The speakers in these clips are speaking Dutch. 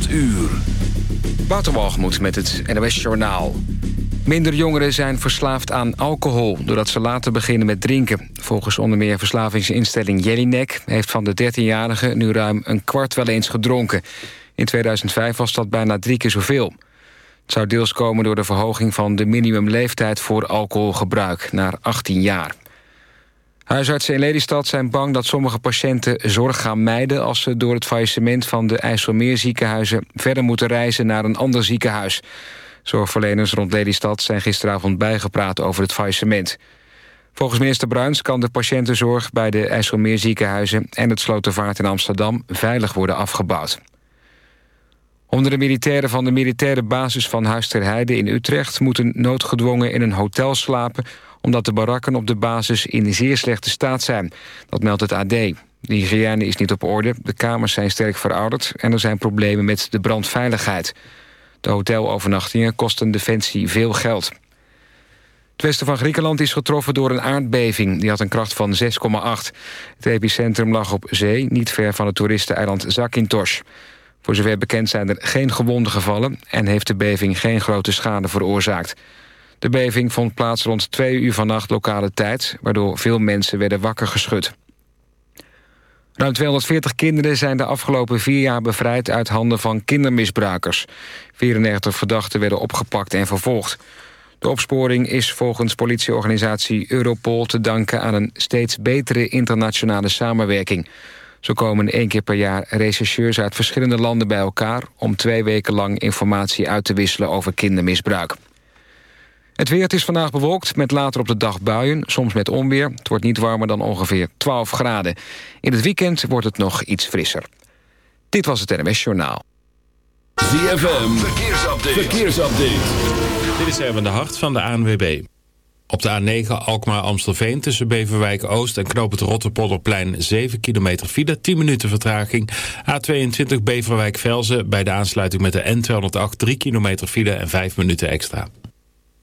8 uur. Waterwalgemoed met het NOS Journaal. Minder jongeren zijn verslaafd aan alcohol... doordat ze later beginnen met drinken. Volgens onder meer verslavingsinstelling Jellinek... heeft van de 13-jarigen nu ruim een kwart wel eens gedronken. In 2005 was dat bijna drie keer zoveel. Het zou deels komen door de verhoging van de minimumleeftijd... voor alcoholgebruik naar 18 jaar. Huisartsen in Lelystad zijn bang dat sommige patiënten zorg gaan mijden... als ze door het faillissement van de IJsselmeerziekenhuizen... verder moeten reizen naar een ander ziekenhuis. Zorgverleners rond Lelystad zijn gisteravond bijgepraat over het faillissement. Volgens minister Bruins kan de patiëntenzorg bij de IJsselmeerziekenhuizen... en het Slotervaart in Amsterdam veilig worden afgebouwd. Honderden militairen van de militaire basis van Huis ter Heide in Utrecht... moeten noodgedwongen in een hotel slapen omdat de barakken op de basis in zeer slechte staat zijn. Dat meldt het AD. De hygiëne is niet op orde, de kamers zijn sterk verouderd... en er zijn problemen met de brandveiligheid. De hotelovernachtingen kosten Defensie veel geld. Het westen van Griekenland is getroffen door een aardbeving. Die had een kracht van 6,8. Het epicentrum lag op zee, niet ver van het toeristeneiland Zakynthos. Voor zover bekend zijn er geen gewonden gevallen... en heeft de beving geen grote schade veroorzaakt. De beving vond plaats rond twee uur vannacht lokale tijd... waardoor veel mensen werden wakker geschud. Ruim 240 kinderen zijn de afgelopen vier jaar bevrijd... uit handen van kindermisbruikers. 94 verdachten werden opgepakt en vervolgd. De opsporing is volgens politieorganisatie Europol te danken... aan een steeds betere internationale samenwerking. Zo komen één keer per jaar rechercheurs uit verschillende landen bij elkaar... om twee weken lang informatie uit te wisselen over kindermisbruik. Het weer het is vandaag bewolkt met later op de dag buien, soms met onweer. Het wordt niet warmer dan ongeveer 12 graden. In het weekend wordt het nog iets frisser. Dit was het NMS Journaal. ZFM, verkeersupdate. verkeersupdate. Dit is Erwin de Hart van de ANWB. Op de A9 Alkmaar-Amstelveen tussen Beverwijk-Oost en Knoop het Rotterpolderplein 7 kilometer file, 10 minuten vertraging. A22 Beverwijk-Velzen bij de aansluiting met de N208 3 kilometer file en 5 minuten extra.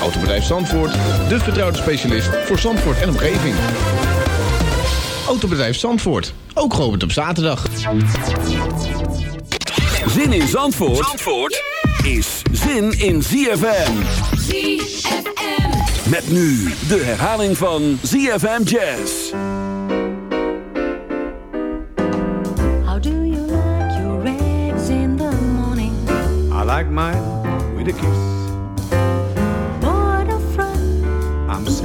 Autobedrijf Zandvoort, de vertrouwde specialist voor Zandvoort en omgeving. Autobedrijf Zandvoort, ook geopend op zaterdag. Zin in Zandvoort, Zandvoort is zin in ZFM. ZFM. Met nu de herhaling van ZFM Jazz. How do you like your eggs in the morning? I like mine with a kiss.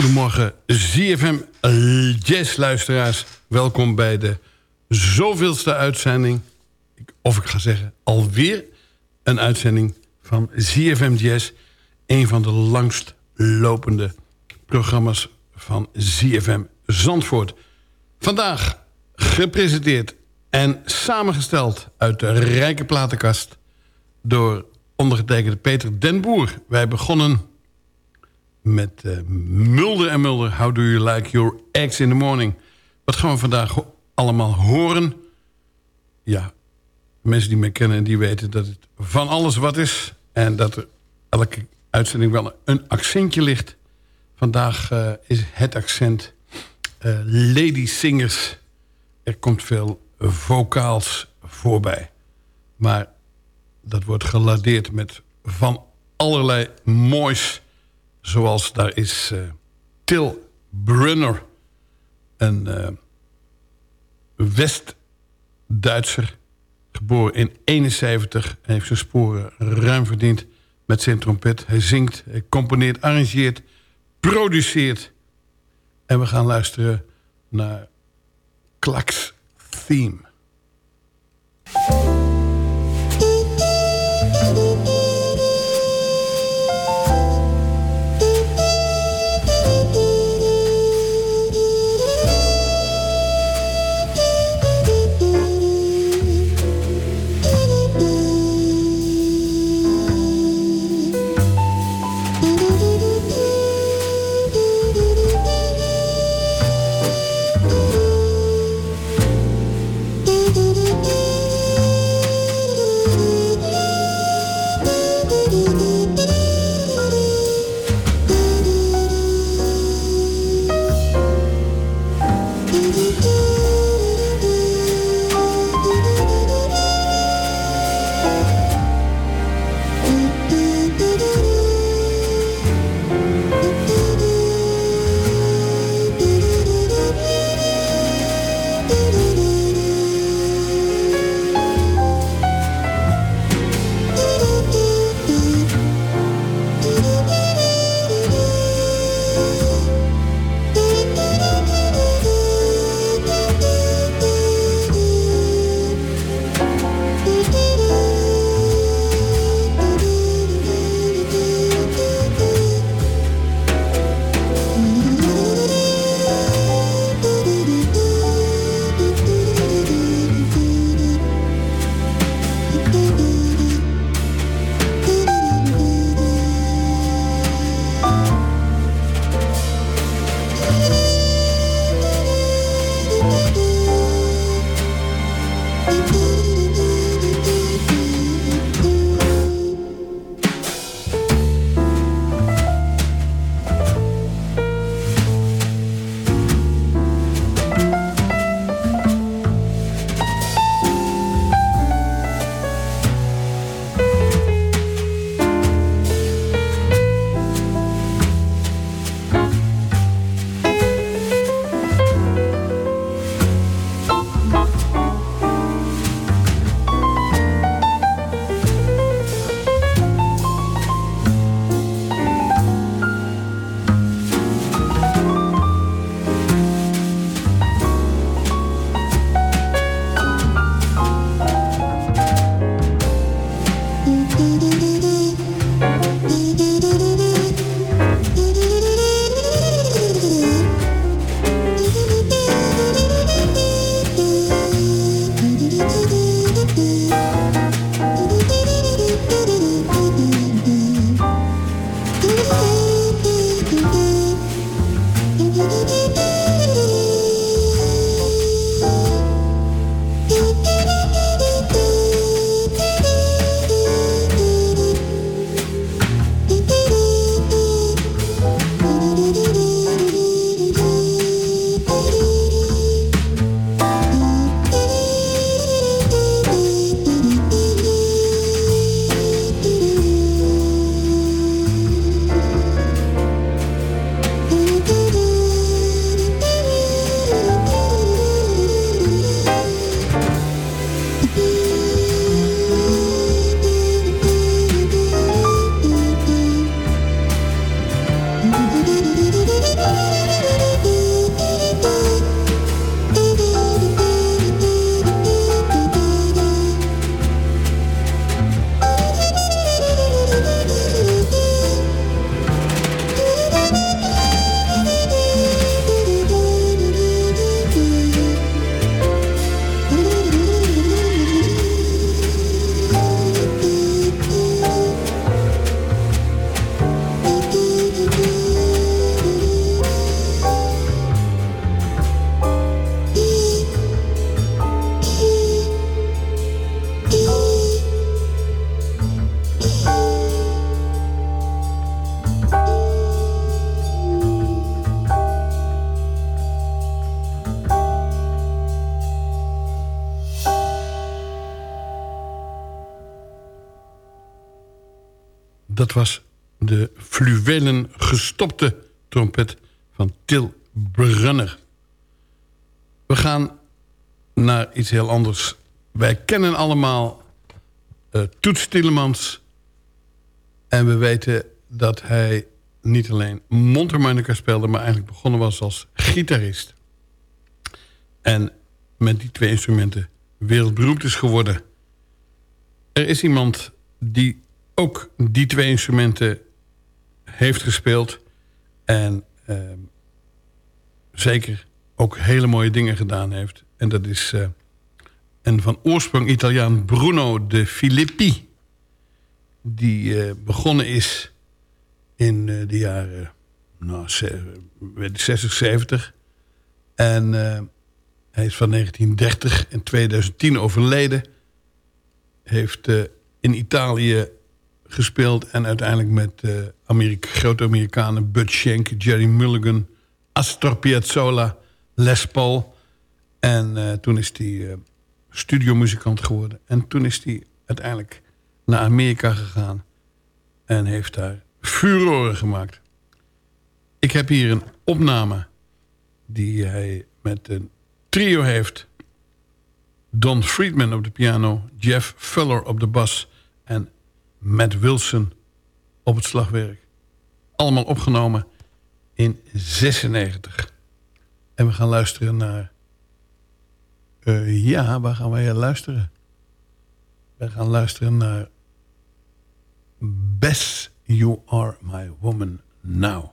Goedemorgen, ZFM Jazz-luisteraars. Welkom bij de zoveelste uitzending... of ik ga zeggen, alweer een uitzending van ZFM Jazz. Een van de langst lopende programma's van ZFM Zandvoort. Vandaag gepresenteerd en samengesteld uit de rijke platenkast... door ondergetekende Peter Den Boer. Wij begonnen met eh, Mulder en Mulder. How do you like your eggs in the morning? Wat gaan we vandaag allemaal horen? Ja, mensen die mij kennen, die weten dat het van alles wat is. En dat er elke uitzending wel een accentje ligt. Vandaag eh, is het accent eh, lady singers. Er komt veel vocaals voorbij. Maar dat wordt geladeerd met van allerlei moois. Zoals daar is eh, Til Brunner. Een eh, West-Duitser. Geboren in 71. En heeft zijn sporen ruim verdiend met zijn trompet. Hij zingt, componeert, arrangeert, produceert. En we gaan luisteren naar Klaks Theme. Dat was de fluwelen gestopte trompet van Til Brunner. We gaan naar iets heel anders. Wij kennen allemaal uh, Toets Tielemans. En we weten dat hij niet alleen mondharmonica speelde... maar eigenlijk begonnen was als gitarist. En met die twee instrumenten wereldberoemd is geworden. Er is iemand die ook die twee instrumenten heeft gespeeld. En uh, zeker ook hele mooie dingen gedaan heeft. En dat is uh, een van oorsprong Italiaan Bruno de Filippi. Die uh, begonnen is in de jaren nou, 60, 70. En hij is van 1930 en 2010 overleden. Heeft in Italië gespeeld. En uiteindelijk met uh, Amerika grote Amerikanen Bud Schenk, Jerry Mulligan, Astor Piazzolla, Les Paul. En uh, toen is hij uh, studiomuzikant geworden. En toen is hij uiteindelijk naar Amerika gegaan. En heeft daar furoren gemaakt. Ik heb hier een opname die hij met een trio heeft. Don Friedman op de piano, Jeff Fuller op de bas en Matt Wilson op het slagwerk. Allemaal opgenomen in 96. En we gaan luisteren naar... Uh, ja, waar gaan wij luisteren? We gaan luisteren naar... Bess, You Are My Woman Now.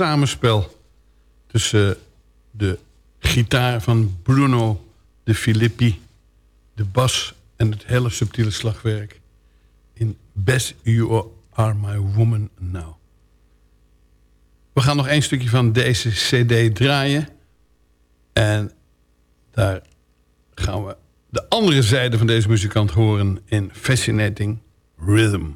Samenspel tussen de gitaar van Bruno de Filippi, de bas en het hele subtiele slagwerk in Best You Are My Woman Now. We gaan nog één stukje van deze cd draaien. En daar gaan we de andere zijde van deze muzikant horen in Fascinating Rhythm.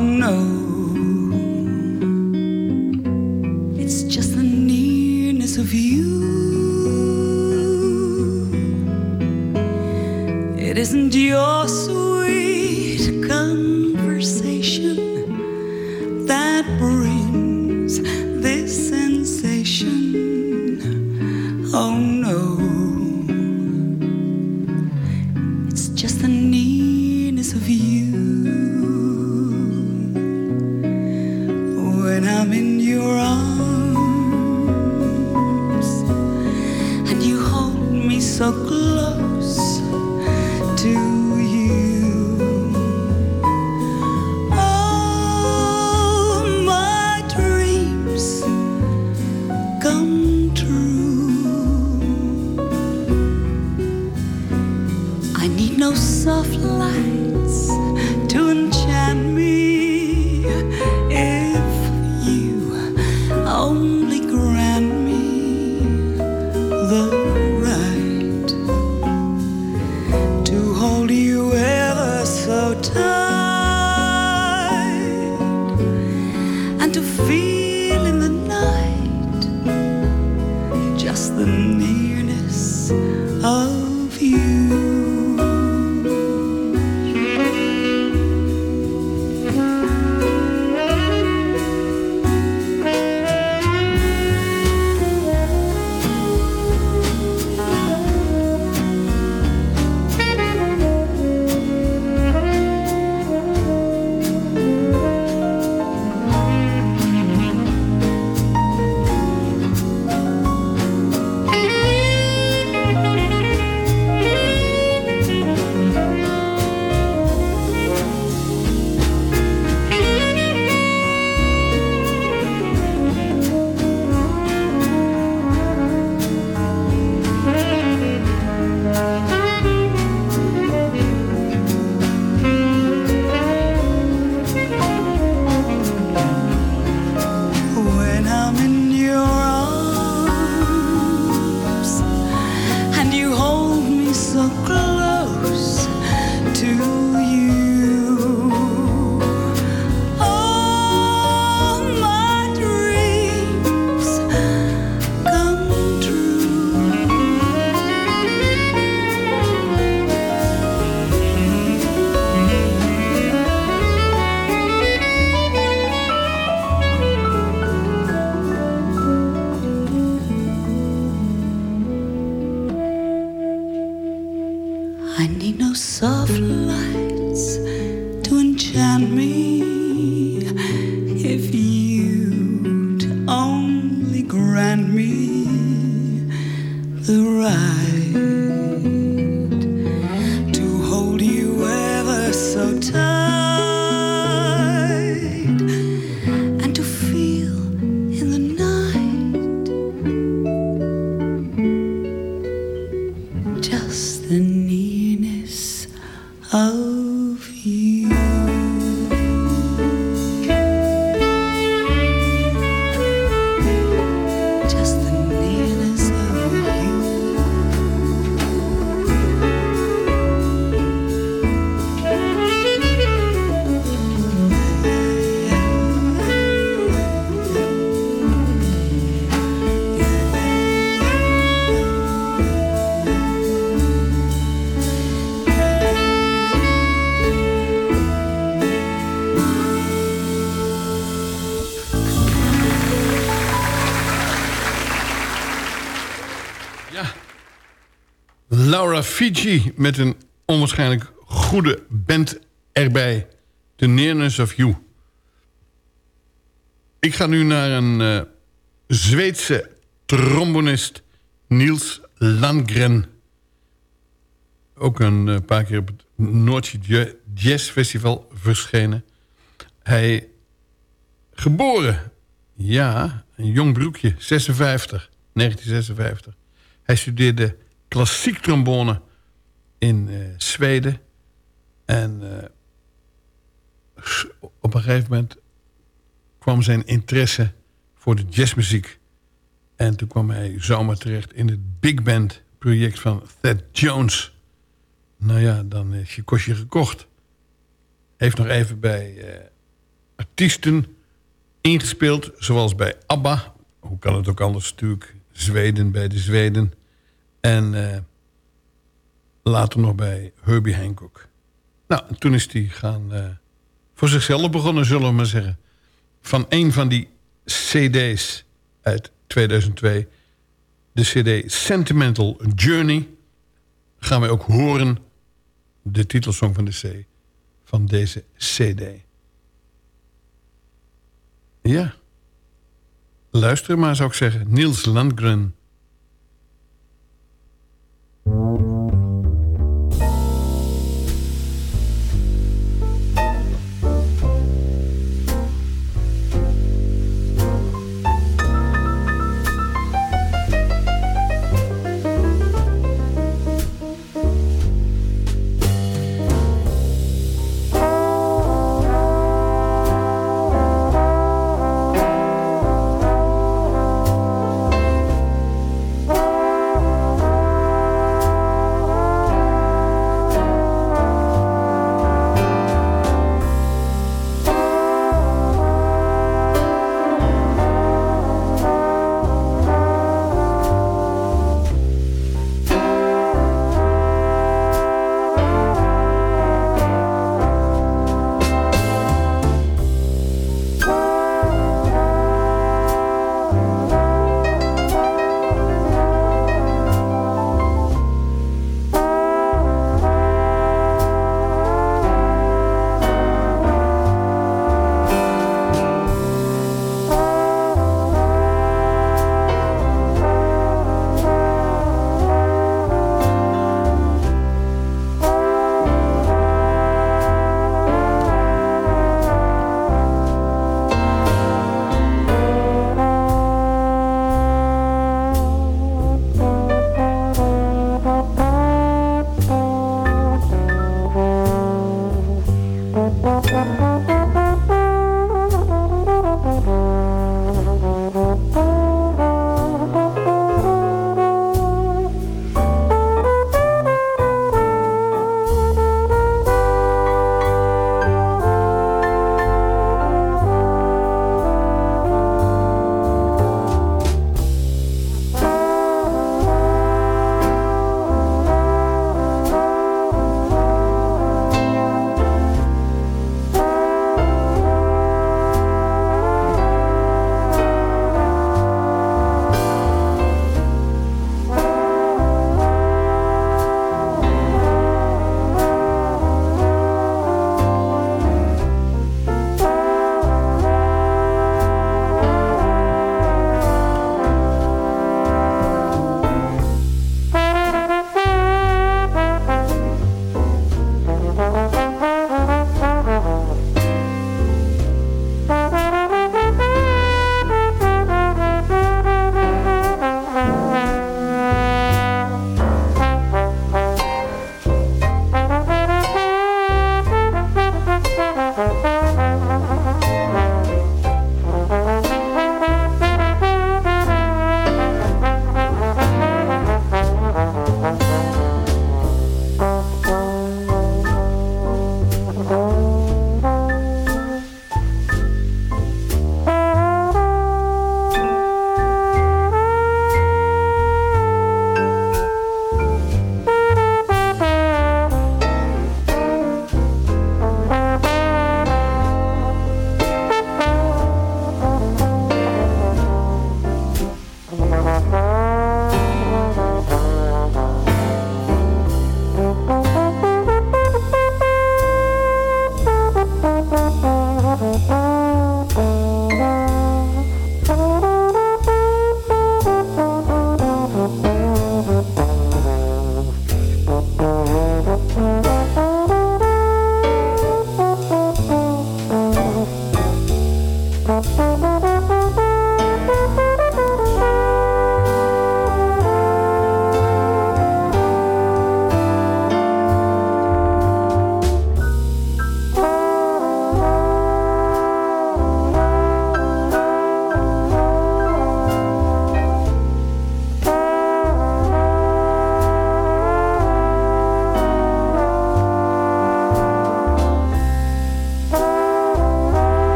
know. Fiji met een onwaarschijnlijk goede band erbij. The Nearness of You. Ik ga nu naar een eh, Zweedse trombonist Niels Landgren. Ook een eh, paar keer op het Noordse Ja- Jazz Festival verschenen. Hij geboren, ja, een jong broekje, 56, 1956. Hij studeerde klassiek trombone in eh, Zweden. En eh, op een gegeven moment kwam zijn interesse voor de jazzmuziek. En toen kwam hij zomaar terecht in het big band project van Thad Jones. Nou ja, dan is je kostje gekocht. Heeft nog even bij eh, artiesten ingespeeld, zoals bij ABBA. Hoe kan het ook anders natuurlijk? Zweden bij de Zweden. En eh, later nog bij Herbie Hancock. Nou, en toen is hij gaan eh, voor zichzelf begonnen, zullen we maar zeggen. Van een van die cd's uit 2002... de cd Sentimental Journey... gaan wij ook horen de titelsong van de C van deze cd. Ja. Luister maar, zou ik zeggen. Niels Landgren.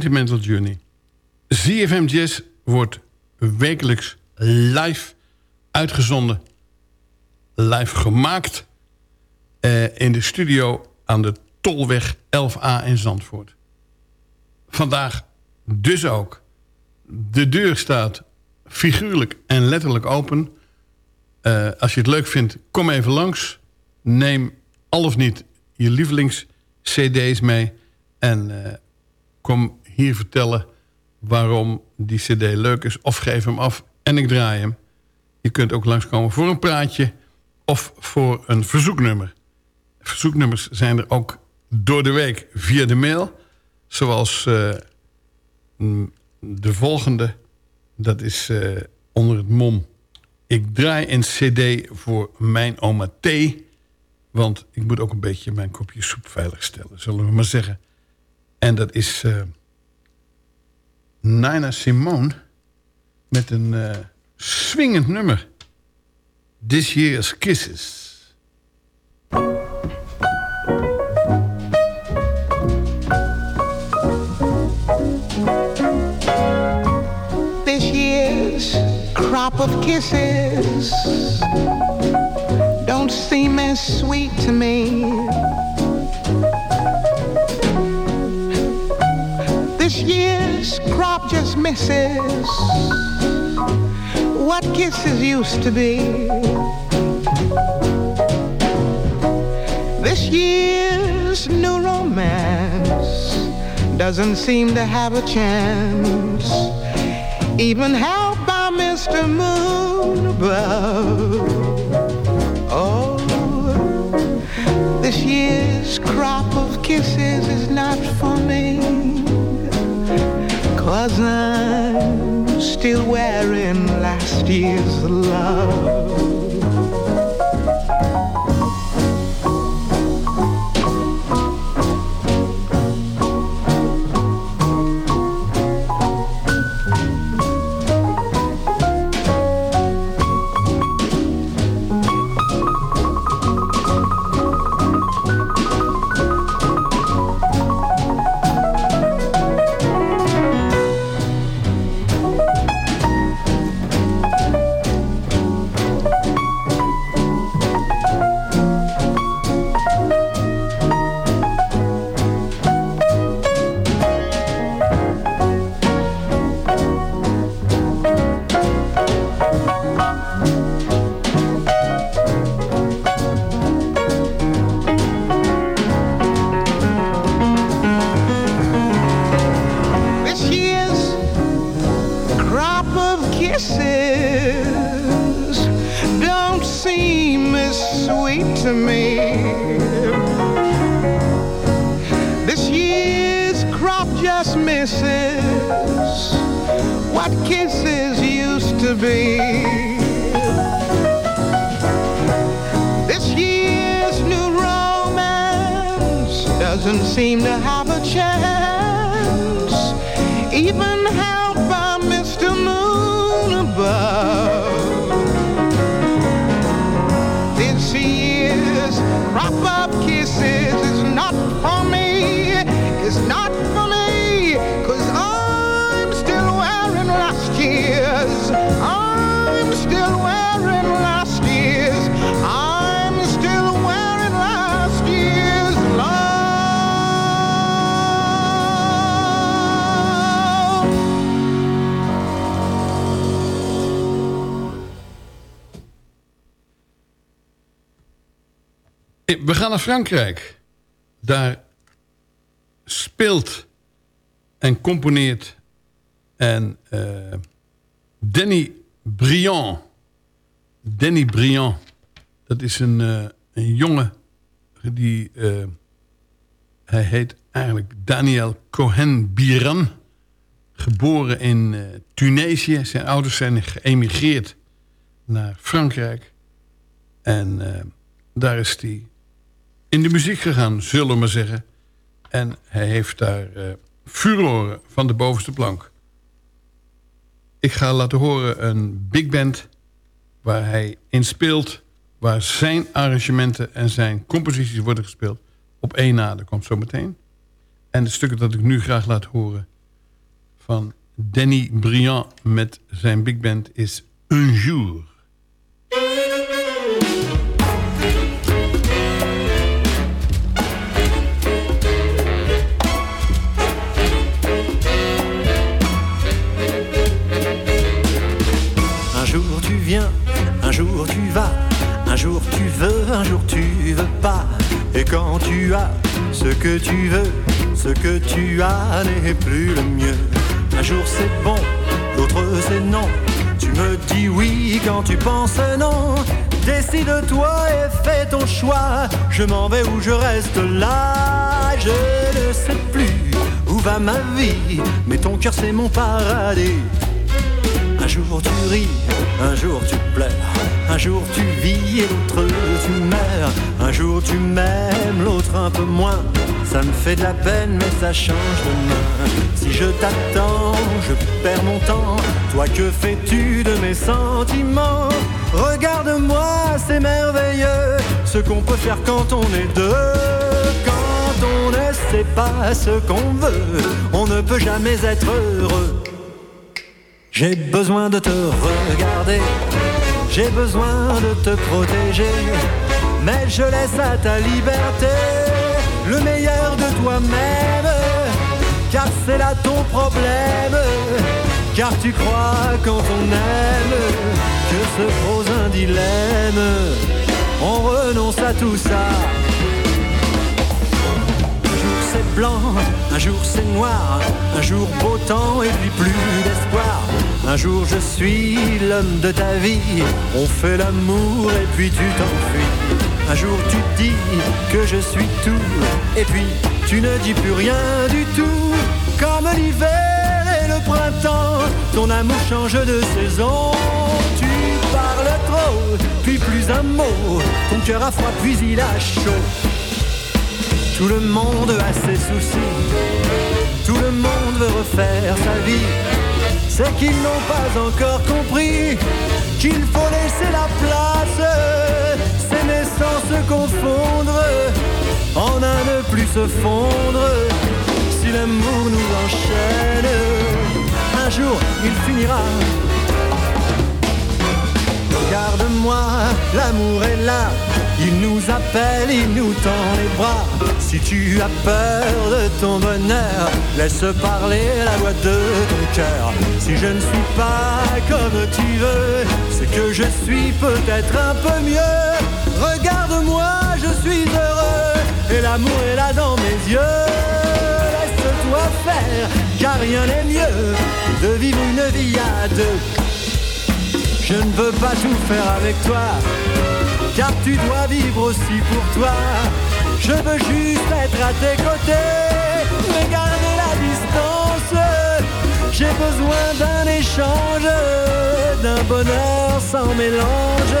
Sentimental Journey. ZFM Jazz wordt wekelijks live uitgezonden. Live gemaakt. eh, in de studio aan de Tolweg 11A in Zandvoort. Vandaag dus ook. De deur staat figuurlijk en letterlijk open. Eh, als je het leuk vindt, kom even langs. Neem al of niet je lievelings-cd's mee. En eh, kom hier vertellen waarom die cd leuk is. Of geef hem af en ik draai hem. Je kunt ook langskomen voor een praatje of voor een verzoeknummer. Verzoeknummers zijn er ook door de week via de mail. Zoals eh, mm, de volgende. Dat is eh, onder het mom. Ik draai een cd voor mijn oma T. Want ik moet ook een beetje mijn kopje soep veiligstellen. Zullen we maar zeggen. En dat is eh, Nina Simone. Met een eh, swingend nummer. This Year's Kisses. this year's crop of kisses don't seem as sweet to me. Year's crop just misses what kisses used to be. This year's new romance doesn't seem to have a chance even helped by Mr. Moon above. Oh, this year's crop of kisses is not for me, cause I'm still wearing last year's love. Frankrijk. Daar speelt en componeert en eh, Danny Briand. Danny Briand. Dat is een, eh, een jongen die... eh, hij heet eigenlijk Daniel Cohen Biran. Geboren in Tunesië. Zijn ouders zijn geëmigreerd naar Frankrijk. En daar is hij in de muziek gegaan, zullen we maar zeggen. En hij heeft daar eh furoren van de bovenste plank. Ik ga laten horen een big band waar hij in speelt... waar zijn arrangementen en zijn composities worden gespeeld. Op één na, dat komt zo meteen. En het stuk dat ik nu graag laat horen van Danny Briand met zijn big band is Un Jour. Un jour tu veux pas. Et quand tu as ce que tu veux, ce que tu as n'est plus le mieux. Un jour c'est bon, l'autre c'est non. Tu me dis oui quand tu penses non. Décide-toi et fais ton choix. Je m'en vais ou je reste là. Je ne sais plus où va ma vie, mais ton cœur c'est mon paradis. Jour tu ris, un jour tu pleures, un jour tu vis et l'autre tu meurs. Un jour tu m'aimes, l'autre un peu moins. Ça me fait de la peine, mais ça change de main. Si je t'attends, je perds mon temps. Toi, que fais-tu de mes sentiments? Regarde-moi, c'est merveilleux, ce qu'on peut faire quand on est deux. Quand on ne sait pas ce qu'on veut, on ne peut jamais être heureux. J'ai besoin de te regarder, j'ai besoin de te protéger, mais je laisse à ta liberté le meilleur de toi-même, car c'est là ton problème, car tu crois quand on aime que se pose un dilemme, on renonce à tout ça. Un jour c'est blanc, un jour c'est noir, un jour beau temps et puis plus d'espoir. Un jour je suis l'homme de ta vie, on fait l'amour et puis tu t'enfuis. Un jour tu dis que je suis tout, et puis tu ne dis plus rien du tout. Comme l'hiver et le printemps, ton amour change de saison. Tu parles trop, puis plus un mot, ton cœur a froid puis il a chaud. Tout le monde a ses soucis, tout le monde veut refaire sa vie. C'est qu'ils n'ont pas encore compris qu'il faut laisser la place, s'aimer sans se confondre, en un ne plus se fondre. Si l'amour nous enchaîne, un jour il finira. Regarde-moi, l'amour est là, il nous appelle, il nous tend les bras. Si tu as peur de ton bonheur, laisse parler la voix de ton cœur. Si je ne suis pas comme tu veux, c'est que je suis peut-être un peu mieux. Regarde-moi, je suis heureux, et l'amour est là dans mes yeux. Laisse-toi faire, car rien n'est mieux de vivre une vie à deux. Je ne veux pas tout faire avec toi, car tu dois vivre aussi pour toi. Je veux juste être à tes côtés, mais garder la distance. J'ai besoin d'un échange, d'un bonheur sans mélange,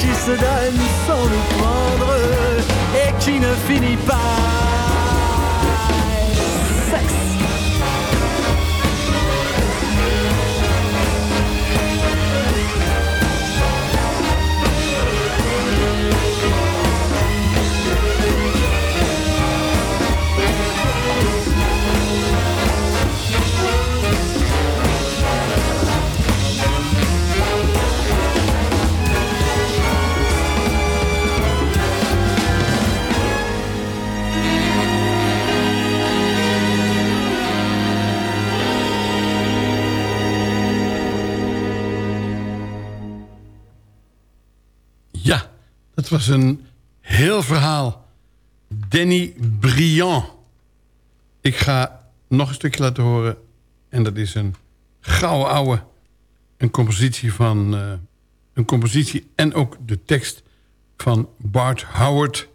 qui se donne sans nous prendre, et qui ne finit pas. Was een heel verhaal. Danny Briand. Ik ga nog een stukje laten horen. En dat is een gouden ouwe. Een compositie van... eh, een compositie en ook de tekst van Bart Howard.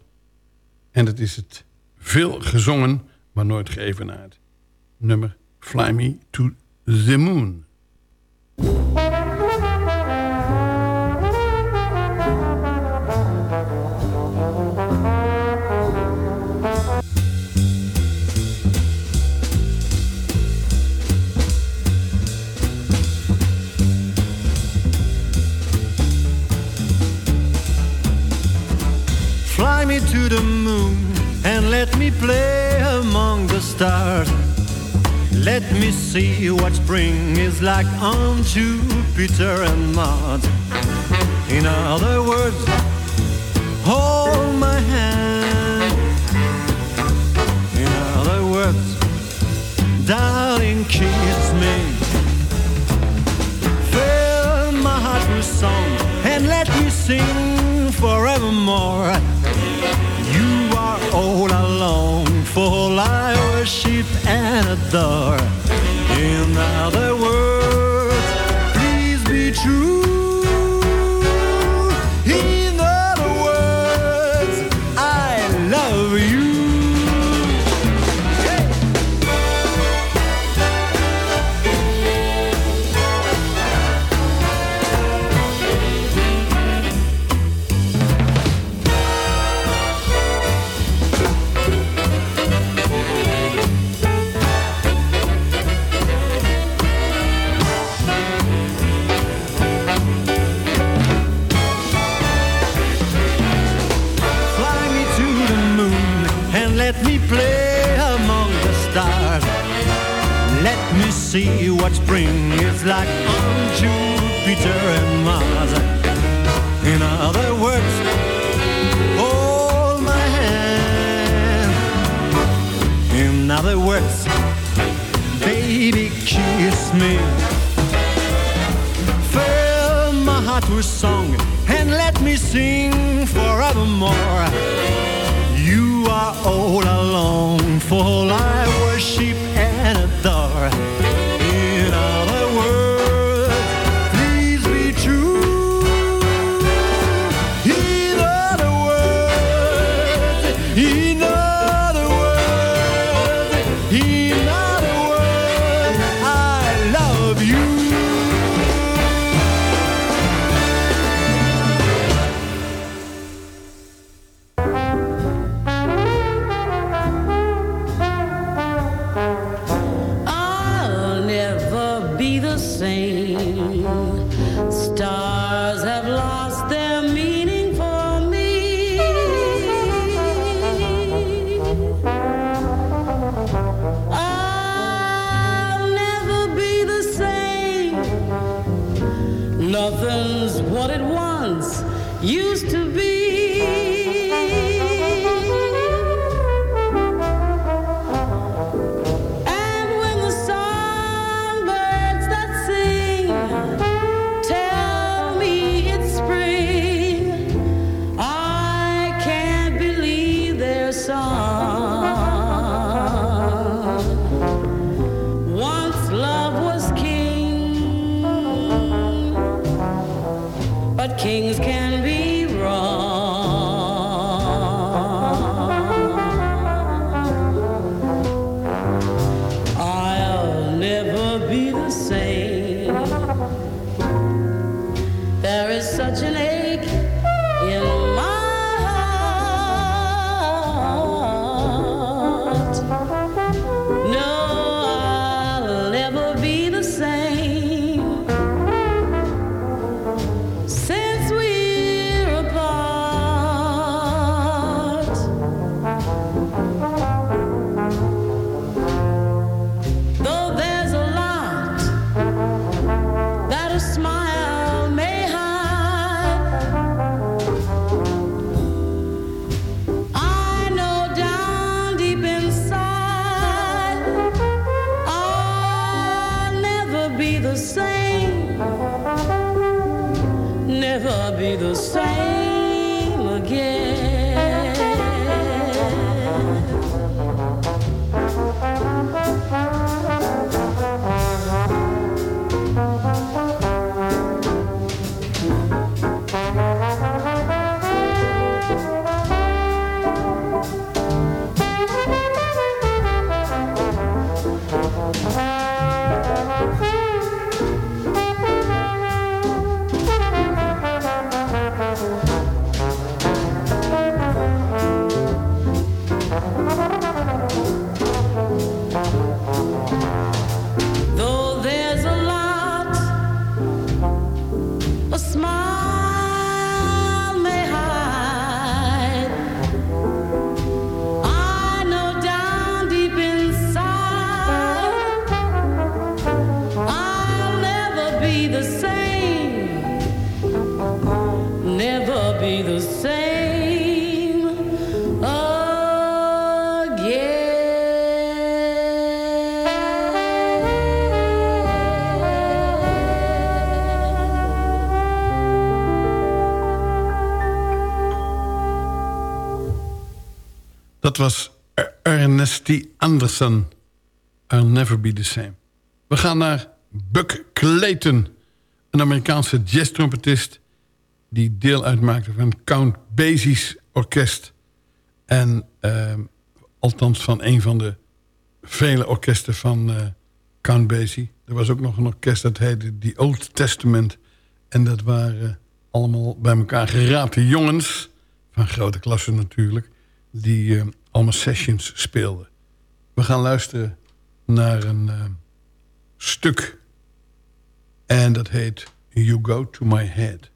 En dat is het veel gezongen, maar nooit geëvenaard. Nummer Fly Me to the Moon. Let me play among the stars. Let me see what spring is like on Jupiter and Mars. In other words, hold my hand. In other words, darling, kiss me. Fill my heart with song and let me sing Dat was Ernesty Anderson. I'll never be the same. We gaan naar Buck Clayton. Een Amerikaanse jazztrompetist... die deel uitmaakte van Count Basie's orkest. En eh, althans van een van de vele orkesten van eh, Count Basie. Er was ook nog een orkest dat heette The Old Testament. En dat waren allemaal bij elkaar geraapte jongens... van grote klasse natuurlijk... die eh, allemaal sessions speelden. We gaan luisteren naar een eh, stuk. En dat heet You Go To My Head.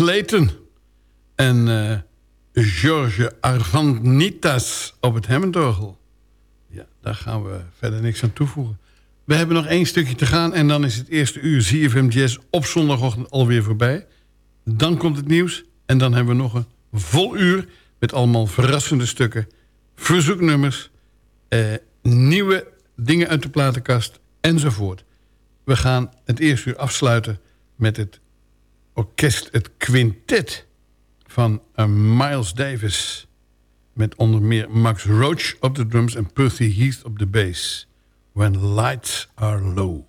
Clayton. En eh George Arvanitas op het Hammondorgel. Ja, daar gaan we verder niks aan toevoegen. We hebben nog één stukje te gaan... en dan is het eerste uur ZFM Jazz op zondagochtend alweer voorbij. Dan komt het nieuws En dan hebben we nog een vol uur met allemaal verrassende stukken. Verzoeknummers, eh, nieuwe dingen uit de platenkast enzovoort. We gaan het eerste uur afsluiten met het orkest, het quintet van uh, Miles Davis. Met onder meer Max Roach op de drums en Percy Heath op de bass. When lights are low.